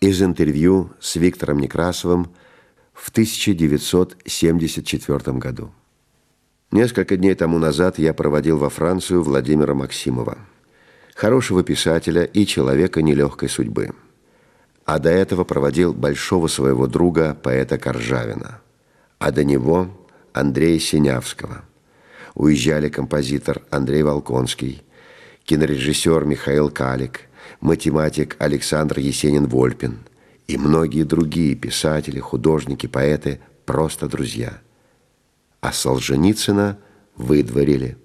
Из интервью с Виктором Некрасовым в 1974 году. Несколько дней тому назад я проводил во Францию Владимира Максимова, хорошего писателя и человека нелегкой судьбы. А до этого проводил большого своего друга, поэта Коржавина. А до него Андрея Синявского. Уезжали композитор Андрей Волконский, кинорежиссер Михаил Калик, математик Александр Есенин-Вольпин и многие другие писатели, художники, поэты, просто друзья. А Солженицына выдворили.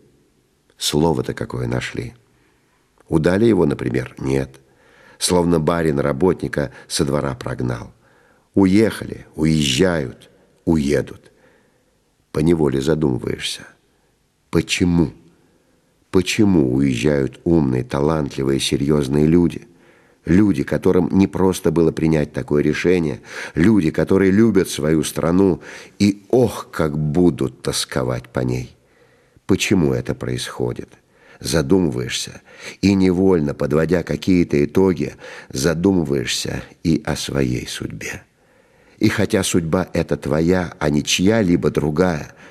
Слово-то какое нашли. Удали его, например? Нет. Словно барин работника со двора прогнал. Уехали, уезжают, уедут. Поневоле задумываешься. Почему? Почему уезжают умные, талантливые, серьезные люди? Люди, которым не просто было принять такое решение, люди, которые любят свою страну и, ох, как будут тосковать по ней. Почему это происходит? Задумываешься и невольно, подводя какие-то итоги, задумываешься и о своей судьбе. И хотя судьба эта твоя, а не чья-либо другая –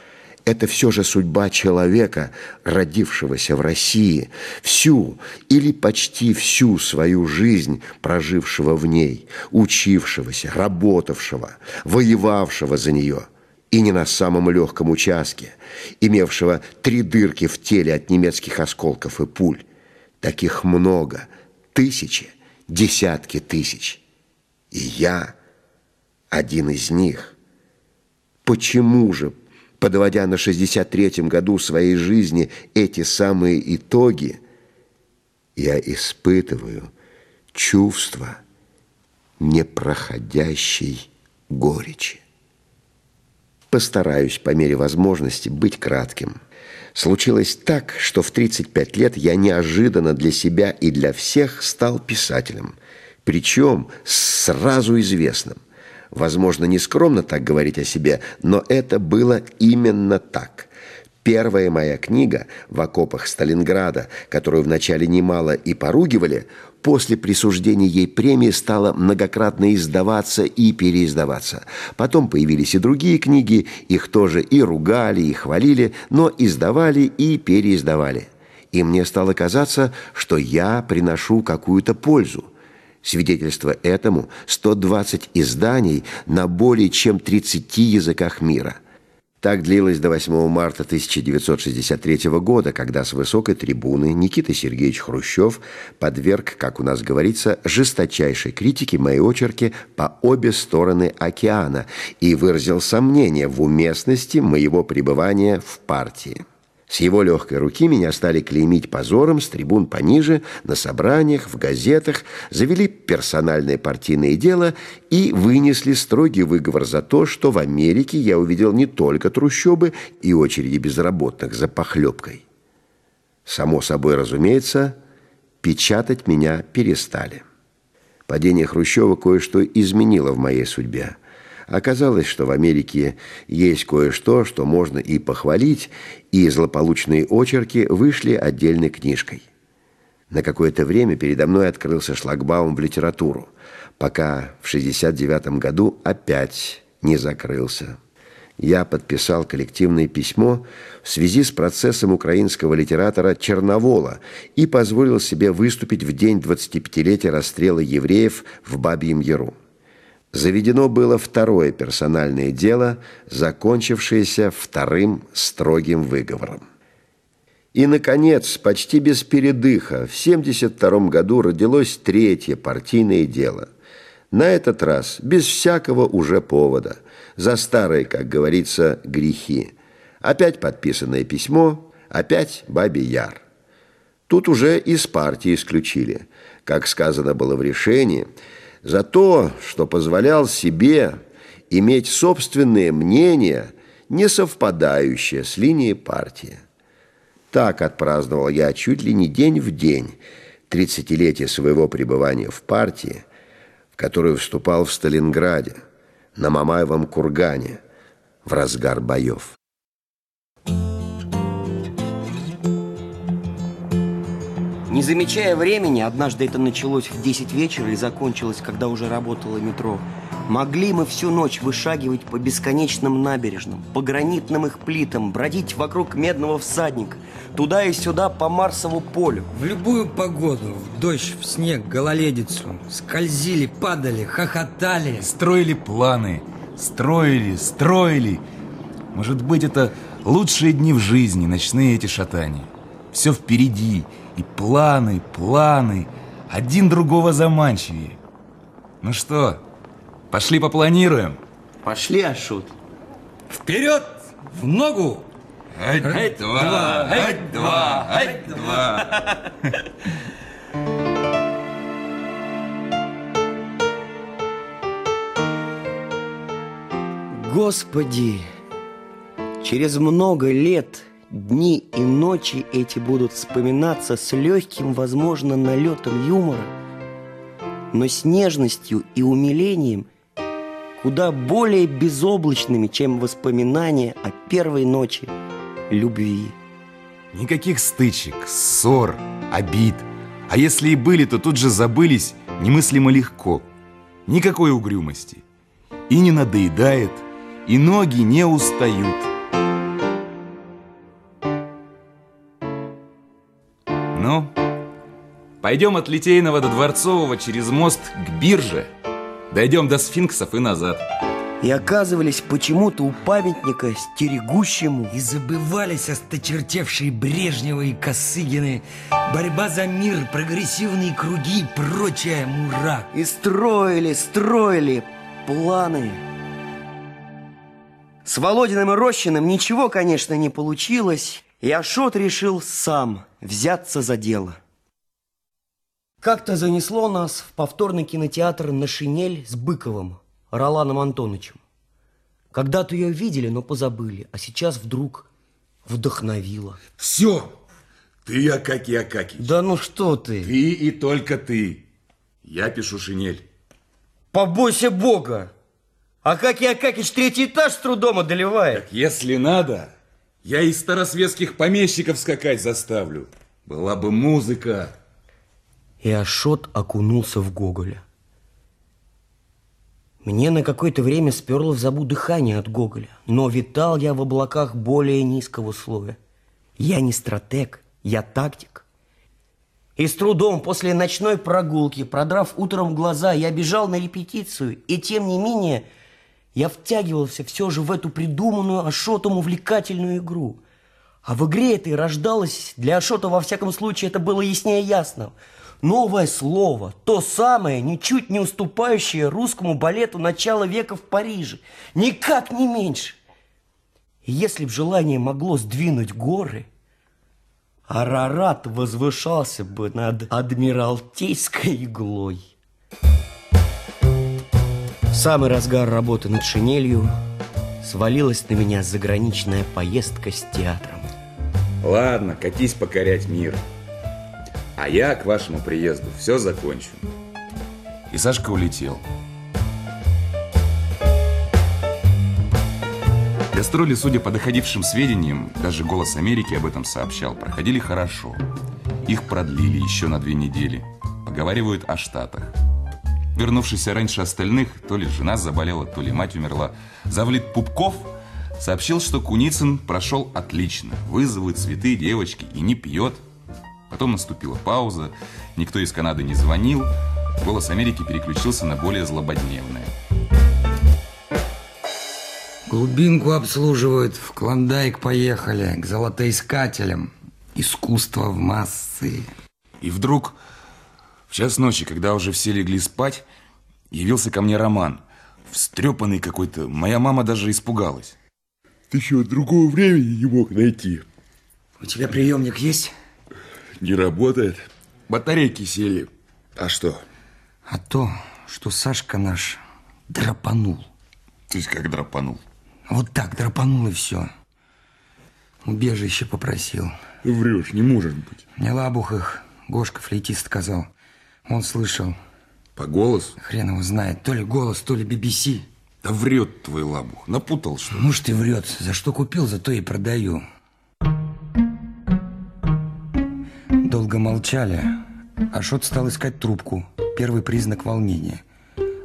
это все же судьба человека, родившегося в России, всю или почти всю свою жизнь прожившего в ней, учившегося, работавшего, воевавшего за нее, и не на самом легком участке, имевшего три дырки в теле от немецких осколков и пуль. Таких много, тысячи, десятки тысяч. И я один из них. Почему же подводя на 63-м году своей жизни эти самые итоги, я испытываю чувство непроходящей горечи. Постараюсь по мере возможности быть кратким. Случилось так, что в 35 лет я неожиданно для себя и для всех стал писателем, причем сразу известным. Возможно, не скромно так говорить о себе, но это было именно так. Первая моя книга «В окопах Сталинграда», которую вначале немало и поругивали, после присуждения ей премии стала многократно издаваться и переиздаваться. Потом появились и другие книги, их тоже и ругали, и хвалили, но издавали и переиздавали. И мне стало казаться, что я приношу какую-то пользу. Свидетельство этому 120 изданий на более чем 30 языках мира. Так длилось до 8 марта 1963 года, когда с высокой трибуны Никита Сергеевич Хрущев подверг, как у нас говорится, жесточайшей критике мои очерки по обе стороны океана и выразил сомнение в уместности моего пребывания в партии. С его легкой руки меня стали клеймить позором с трибун пониже, на собраниях, в газетах, завели персональное партийное дело и вынесли строгий выговор за то, что в Америке я увидел не только трущобы и очереди безработных за похлебкой. Само собой разумеется, печатать меня перестали. Падение Хрущева кое-что изменило в моей судьбе. Оказалось, что в Америке есть кое-что, что можно и похвалить, и злополучные очерки вышли отдельной книжкой. На какое-то время передо мной открылся шлагбаум в литературу, пока в 69 году опять не закрылся. Я подписал коллективное письмо в связи с процессом украинского литератора Черновола и позволил себе выступить в день 25-летия расстрела евреев в Бабьем Яру. Заведено было второе персональное дело, закончившееся вторым строгим выговором. И, наконец, почти без передыха, в 1972 году родилось третье партийное дело. На этот раз без всякого уже повода, за старые, как говорится, грехи. Опять подписанное письмо, опять Бабий Яр. Тут уже из партии исключили. Как сказано было в решении – за то, что позволял себе иметь собственное мнение, не совпадающее с линией партии. Так отпраздновал я чуть ли не день в день тридцатилетие своего пребывания в партии, в которую вступал в Сталинграде, на Мамаевом кургане, в разгар боев. Не замечая времени, однажды это началось в 10 вечера и закончилось, когда уже работало метро, могли мы всю ночь вышагивать по бесконечным набережным, по гранитным их плитам, бродить вокруг медного всадника, туда и сюда по Марсову полю. В любую погоду, в дождь, в снег, гололедицу, скользили, падали, хохотали. Строили планы, строили, строили. Может быть, это лучшие дни в жизни, ночные эти шатания. Все впереди, и планы, планы, один другого заманчивее. Ну что, пошли попланируем? Пошли, Ашут. Вперед, в ногу! Ать-два, ать-два, ать-два. Господи, через много лет дни и ночи эти будут вспоминаться с легким, возможно, налетом юмора, но с нежностью и умилением куда более безоблачными, чем воспоминания о первой ночи любви. Никаких стычек, ссор, обид. А если и были, то тут же забылись немыслимо легко. Никакой угрюмости. И не надоедает, и ноги не устают. Пойдем от Литейного до Дворцового через мост к бирже. Дойдем до сфинксов и назад. И оказывались почему-то у памятника стерегущему И забывались осточертевшие Брежневы и Косыгины Борьба за мир, прогрессивные круги и прочая мура И строили, строили планы. С Володиным и Рощиным ничего, конечно, не получилось, и Ашот решил сам взяться за дело. Как-то занесло нас в повторный кинотеатр на шинель с Быковым, Роланом Антоновичем. Когда-то ее видели, но позабыли, а сейчас вдруг вдохновило. Все. Ты, Акакий Акакий. Да ну что ты? Ты и только ты. Я пишу шинель. Побойся Бога! Акакий Акакич третий этаж с трудом одолевает. Если надо, я из старосветских помещиков скакать заставлю. Была бы музыка. И Ашот окунулся в Гоголя. Мне на какое-то время сперло в забу дыхание от Гоголя, но витал я в облаках более низкого слоя. Я не стратег, я тактик. И с трудом после ночной прогулки, продрав утром глаза, я бежал на репетицию, и тем не менее я втягивался все же в эту придуманную Ашотом увлекательную игру. А в игре этой рождалось, для Ашота во всяком случае это было яснее ясно, новое слово, то самое, ничуть не уступающее русскому балету начала века в Париже, никак не меньше. И если б желание могло сдвинуть горы, Арарат возвышался бы над Адмиралтейской иглой. В самый разгар работы над шинелью свалилась на меня заграничная поездка с театром. Ладно, катись покорять мир. А я к вашему приезду все закончу. И Сашка улетел. Гастроли, судя по доходившим сведениям, даже «Голос Америки» об этом сообщал, проходили хорошо. Их продлили еще на две недели. Поговаривают о Штатах. Вернувшийся раньше остальных, то ли жена заболела, то ли мать умерла, завлит Пупков сообщил, что Куницын прошел отлично. Вызовы, цветы, девочки и не пьет. Потом наступила пауза, никто из Канады не звонил. «Голос Америки» переключился на более злободневное. Глубинку обслуживают, в Клондайк поехали, к золотоискателям. Искусство в массы. И вдруг, в час ночи, когда уже все легли спать, явился ко мне Роман. Встрепанный какой-то. Моя мама даже испугалась. Ты что, другого времени не мог найти? У тебя приемник есть? Не работает. Батарейки сели. А что? А то, что Сашка наш драпанул. То есть как драпанул? Вот так драпанул и все. Убежище попросил. Врешь, не может быть. Мне лабух их, Гошка, флейтист, сказал. Он слышал. По голосу? Хрен его знает. То ли голос, то ли BBC. Да врет твой лабух. Напутал, что ли? Может и врет. За что купил, за то и продаю. Долго молчали. Ашот стал искать трубку. Первый признак волнения.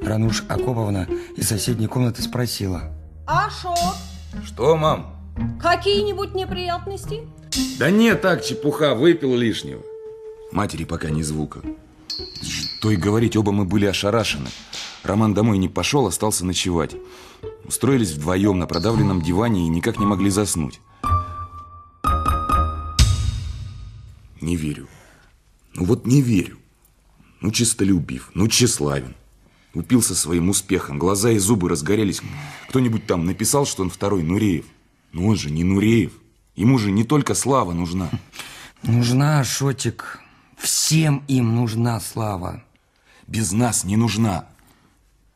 Рануш Акоповна из соседней комнаты спросила. Ашот, Что, мам? какие-нибудь неприятности? Да нет, так, чепуха, выпил лишнего. Матери пока ни звука. Что и говорить, оба мы были ошарашены. Роман домой не пошел, остался ночевать. Устроились вдвоем на продавленном диване и никак не могли заснуть. Не верю. Ну вот не верю. Ну чистолюбив, ну тщеславен. Упился своим успехом, глаза и зубы разгорелись. Кто-нибудь там написал, что он второй Нуреев. Но он же не Нуреев. Ему же не только слава нужна. Нужна, Ашотик. Всем им нужна слава. Без нас не нужна.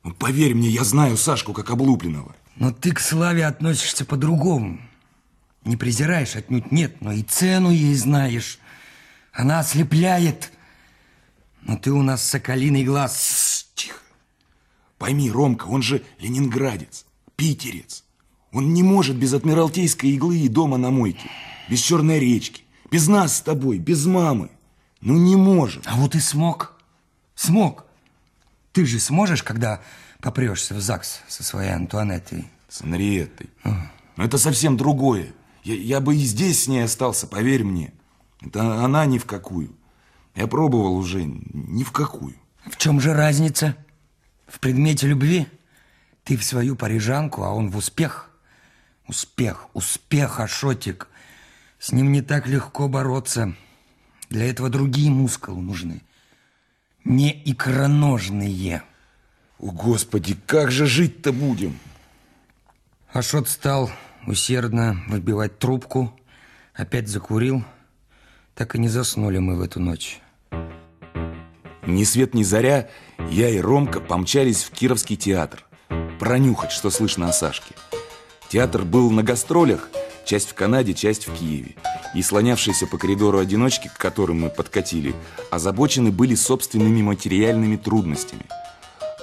Ну, поверь мне, я знаю Сашку как облупленного. Но ты к славе относишься по-другому. Не презираешь отнюдь нет, но и цену ей знаешь. Она ослепляет. Но ты у нас соколиный глаз. Тихо. Пойми, Ромка, он же ленинградец, питерец. Он не может без адмиралтейской иглы и дома на мойке, без черной речки, без нас с тобой, без мамы. Ну не может. А вот и смог. Смог. Ты же сможешь, когда попрешься в ЗАГС со своей Антуанеттой? С Анриеттой. Но это совсем другое. Я, я бы и здесь с ней остался, поверь мне. Это она ни в какую. Я пробовал уже ни в какую. В чем же разница? В предмете любви? Ты в свою парижанку, а он в успех. Успех, успех, Ашотик. С ним не так легко бороться. Для этого другие мускулы нужны. Не икроножные. О, Господи, как же жить-то будем? Ашот стал усердно выбивать трубку, опять закурил. Так и не заснули мы в эту ночь. Ни свет ни заря, я и Ромка помчались в Кировский театр. Пронюхать, что слышно о Сашке. Театр был на гастролях, часть в Канаде, часть в Киеве. И слонявшиеся по коридору одиночки, к которым мы подкатили, озабочены были собственными материальными трудностями.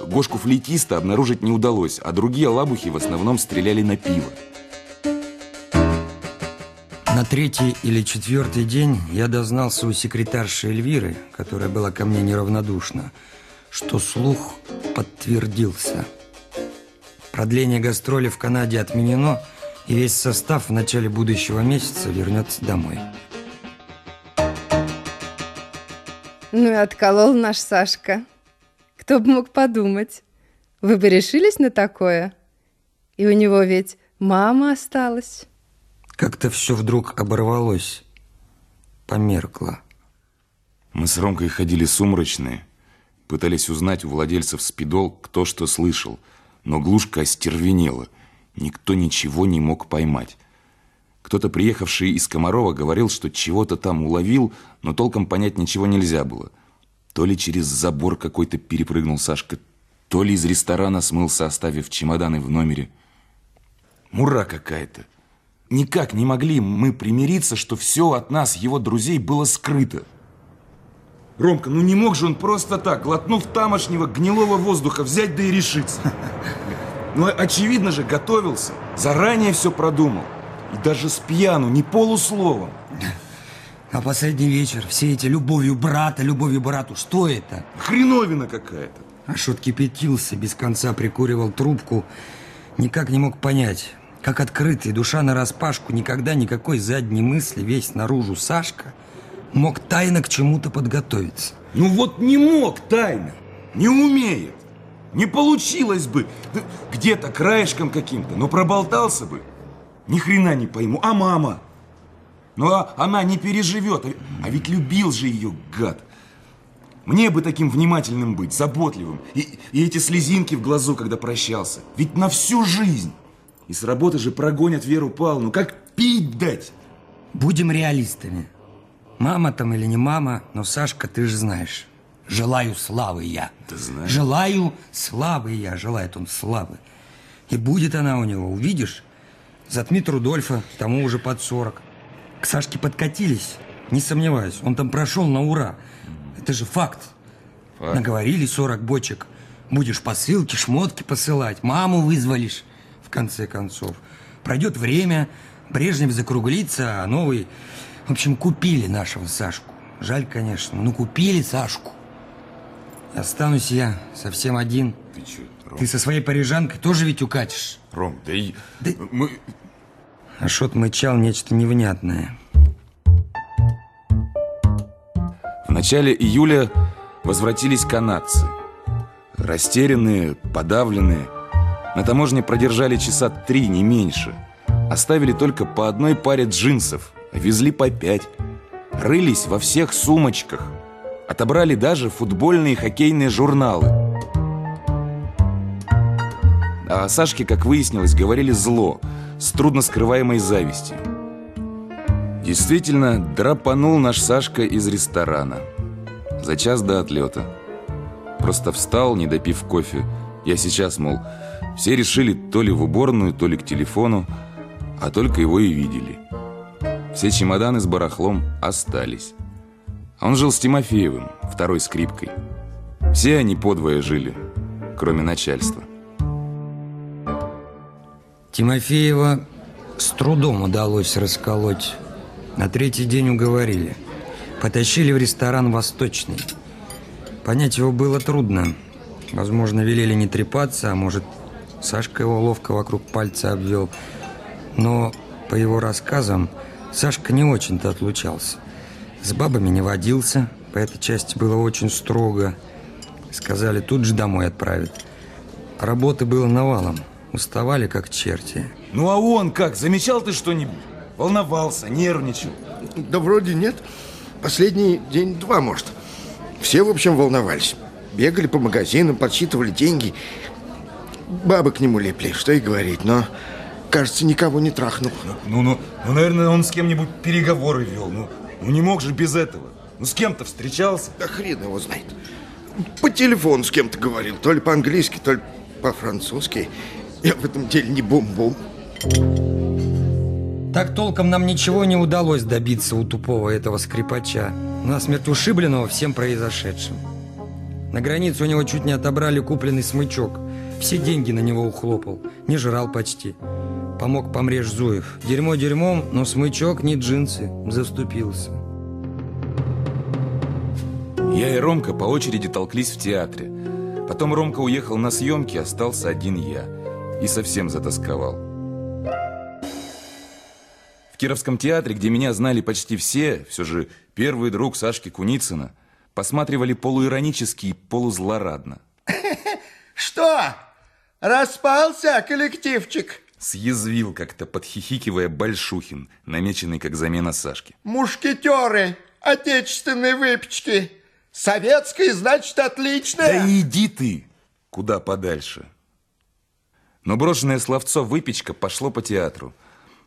Гошку-флейтиста обнаружить не удалось, а другие лабухи в основном стреляли на пиво. На третий или четвертый день я дознался у секретарши Эльвиры, которая была ко мне неравнодушна, что слух подтвердился. Продление гастроли в Канаде отменено, и весь состав в начале будущего месяца вернется домой. Ну и отколол наш Сашка. Кто бы мог подумать. Вы бы решились на такое? И у него ведь мама осталась. Как-то все вдруг оборвалось, померкло. Мы с Ромкой ходили сумрачные, пытались узнать у владельцев спидол, кто что слышал, но глушка остервенела, никто ничего не мог поймать. Кто-то, приехавший из Комарова, говорил, что чего-то там уловил, но толком понять ничего нельзя было. То ли через забор какой-то перепрыгнул Сашка, то ли из ресторана смылся, оставив чемоданы в номере. Мура какая-то. Никак не могли мы примириться, что все от нас, его друзей, было скрыто. Ромка, ну не мог же он просто так, глотнув тамошнего гнилого воздуха, взять да и решиться. Ну, очевидно же, готовился, заранее все продумал. И даже с пьяну, не полусловом. А последний вечер, все эти любовью брата, любовью брату, что это? Хреновина какая-то. Ашот кипятился, без конца прикуривал трубку, никак не мог понять, как открытый, душа нараспашку, никогда никакой задней мысли, весь наружу Сашка мог тайно к чему-то подготовиться. Ну вот не мог тайно, не умеет. Не получилось бы. Где-то краешком каким-то, но проболтался бы. Ни хрена не пойму. А мама? Ну а она не переживет. А ведь любил же ее, гад. Мне бы таким внимательным быть, заботливым. И, и эти слезинки в глазу, когда прощался. Ведь на всю жизнь. И с работы же прогонят Веру Павловну. Как пить дать? Будем реалистами. Мама там или не мама, но Сашка, ты же знаешь. Желаю славы я. Да знаю. Желаю славы я. Желает он славы. И будет она у него, увидишь? Затмит Рудольфа, тому уже под 40. К Сашке подкатились, не сомневаюсь. Он там прошел на ура. Это же факт. Наговорили 40 бочек. Будешь посылки, шмотки посылать. Маму вызволишь, в конце концов. Пройдет время, Брежнев закруглится, а новый... В общем, купили нашего Сашку. Жаль, конечно. Ну, купили Сашку. Останусь я совсем один. Ты что, Ром? Ты со своей парижанкой тоже ведь укатишь? Ром, да и... Да- Мы... Ашот мычал нечто невнятное. В начале июля возвратились канадцы. Растерянные, подавленные. На таможне продержали часа три, не меньше. Оставили только по одной паре джинсов, а везли по пять. Рылись во всех сумочках. Отобрали даже футбольные и хоккейные журналы. А Сашке, как выяснилось, говорили зло, с трудно скрываемой завистью. Действительно, драпанул наш Сашка из ресторана. За час до отлета. Просто встал, не допив кофе. Я сейчас, мол, все решили то ли в уборную, то ли к телефону, а только его и видели. Все чемоданы с барахлом остались. Он жил с Тимофеевым, второй скрипкой. Все они подвое жили, кроме начальства. Тимофеева с трудом удалось расколоть. На третий день уговорили. Потащили в ресторан «Восточный». Понять его было трудно. Возможно, велели не трепаться, а может, Сашка его ловко вокруг пальца обвел. Но, по его рассказам, Сашка не очень-то отлучался. С бабами не водился, по этой части было очень строго. Сказали, тут же домой отправят. Работы было навалом. Уставали, как черти. Ну а он как, замечал ты что-нибудь? Волновался, нервничал. Да вроде нет. Последний день-два, может. Все, в общем, волновались. Бегали по магазинам, подсчитывали деньги. Бабы к нему лепли, что и говорить, но, кажется, никого не трахнул. Ну, ну, ну, наверное, он с кем-нибудь переговоры вел. Ну, ну не мог же без этого. Ну с кем-то встречался. Да хрен его знает. По телефону с кем-то говорил, то ли по-английски, то ли по-французски. Я в этом деле не бум-бум. Так толком нам ничего не удалось добиться у тупого этого скрипача, насмерть ушибленного всем произошедшим. На границе у него чуть не отобрали купленный смычок. Все деньги на него ухлопал, не жрал почти. Помог помрежь Зуев. Дерьмо дерьмом, но смычок не джинсы. Заступился. Я и Ромка по очереди толклись в театре. Потом Ромка уехал на съемки, остался один я. И совсем затасковал. В Кировском театре, где меня знали почти все, все же первый друг Сашки Куницына, посматривали полуиронически и полузлорадно. Что? Распался коллективчик? Съязвил как-то, подхихикивая Большухин, намеченный как замена Сашки. Мушкетеры отечественной выпечки. Советской, значит, отличная. Да иди ты куда подальше. Но брошенное словцо «выпечка» пошло по театру.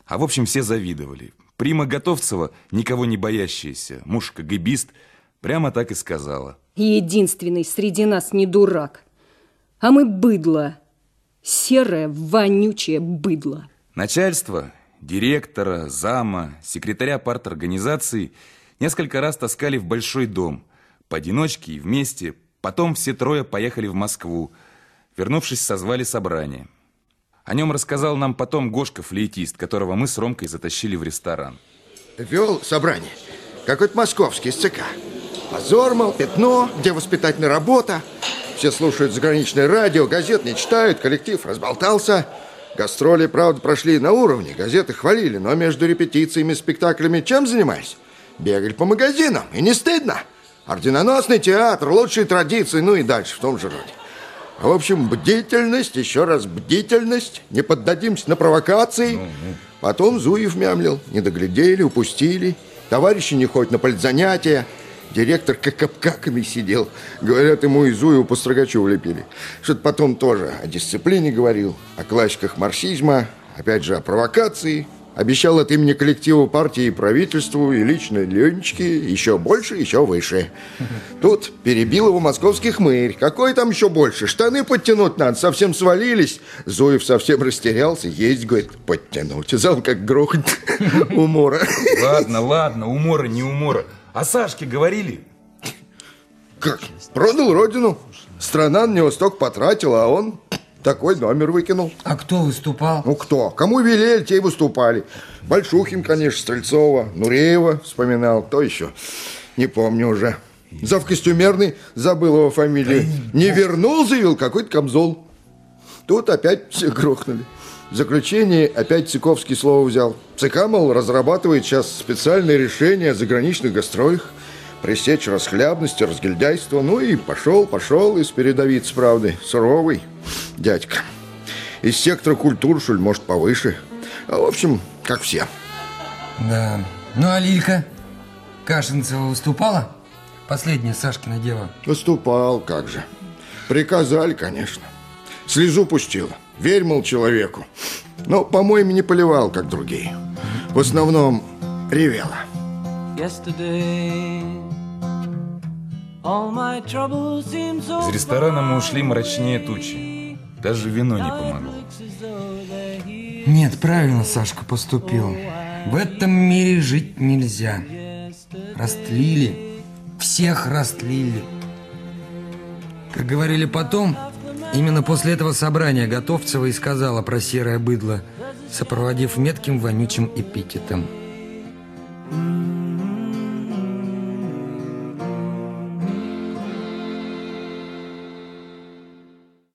А в общем, все завидовали. Прима Готовцева, никого не боящаяся, муж КГБист, прямо так и сказала. Единственный среди нас не дурак. А мы быдло. Серое, вонючее быдло. Начальство, директора, зама, секретаря парторганизации несколько раз таскали в большой дом. Поодиночке и вместе. Потом все трое поехали в Москву. Вернувшись, созвали собрание. О нем рассказал нам потом Гошка, флейтист, которого мы с Ромкой затащили в ресторан. Вел собрание. Какой-то московский из ЦК. Позор, мол, пятно, где воспитательная работа. Все слушают заграничное радио, газет не читают, коллектив разболтался. Гастроли, правда, прошли на уровне, газеты хвалили, но между репетициями и спектаклями чем занимались? Бегали по магазинам, и не стыдно. Орденоносный театр, лучшие традиции, ну и дальше в том же роде. В общем, бдительность, еще раз бдительность, не поддадимся на провокации. Потом Зуев мямлил, не доглядели, упустили. Товарищи не ходят на политзанятия. Директор как обкаканный сидел. Говорят, ему и Зуеву по Строгачеву лепили. Что-то потом тоже о дисциплине говорил, о классиках марксизма, опять же о провокации. Обещал от имени коллектива партии и правительству, и лично Ленечке еще больше, еще выше. Тут перебил его московский хмырь. Какой там еще больше? Штаны подтянуть надо, совсем свалились. Зуев совсем растерялся. Есть, говорит, подтянуть. Зал как грохот умора. Ладно, ладно, умора, не умора. О Сашке говорили? Как? Продал родину. Страна на него столько потратила, а он такой номер выкинул. А кто выступал? Ну кто? Кому велели, те и выступали. Большухин, конечно, Стрельцова, Нуреева вспоминал. Кто еще? Не помню уже. Зав костюмерный, забыл его фамилию. Не вернул, заявил какой-то камзол. Тут опять все грохнули. В заключение опять Цыковский слово взял. ЦК, мол, разрабатывает сейчас специальные решения о заграничных гастролях, пресечь расхлябность разгильдяйство. Ну и пошел, пошел из передовиц правды. Суровый дядька. Из сектора культур, шуль, может, повыше. А, в общем, как все. Да. Ну, а Лилька? Кашинцева выступала? Последняя Сашкина дева. Выступал, как же. Приказали, конечно. Слезу пустила. Верь, мол, человеку. Но, по-моему, не поливал, как другие. В основном ревела. Из ресторана мы ушли мрачнее тучи. Даже вино не помогло. Нет, правильно Сашка поступил. В этом мире жить нельзя. Растлили. Всех растлили. Как говорили потом, Именно после этого собрания Готовцева и сказала про серое быдло, сопроводив метким вонючим эпитетом.